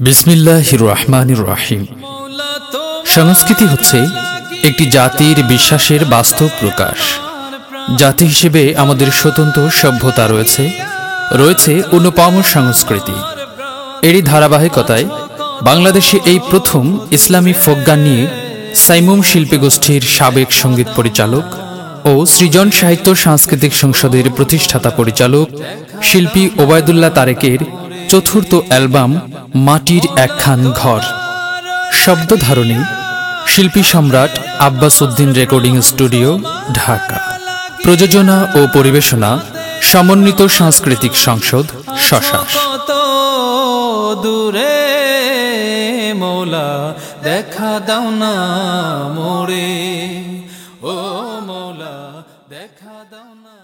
বিসমিল্লাহ রহমান রাহিম। সংস্কৃতি হচ্ছে একটি জাতির বিশ্বাসের বাস্তব প্রকাশ। জাতি হিসেবে আমাদের স্বতন্ত্র সভ্যতা রয়েছে রয়েছে অনুপম সংস্কৃতি। এরই ধারাবাহিকতায় বাংলাদেশে এই প্রথম ইসলামী ফোক গান নিয়ে সাইমুম শিল্পী গোষ্ঠীর সাবেক সংগীত পরিচালক ও সৃজন সাহিত্য সাংস্কৃতিক সংসদের প্রতিষ্ঠাতা পরিচালক শিল্পী ওবায়দুল্লাহ তারেকের চতুর্থ অ্যালবাম মাটির একখান ঘর। শব্দ ধারণী শিল্পী সম্রাট আব্বাস উদ্দিন রেকর্ডিং স্টুডিও, ঢাকা। প্রযোজনা ও পরিবেশনা সমন্বিত সাংস্কৃতিক সংসদ, শশাস। দূরে মৌলা, দেখা দাও না মোড়ে ও মৌলা, দেখা দাও না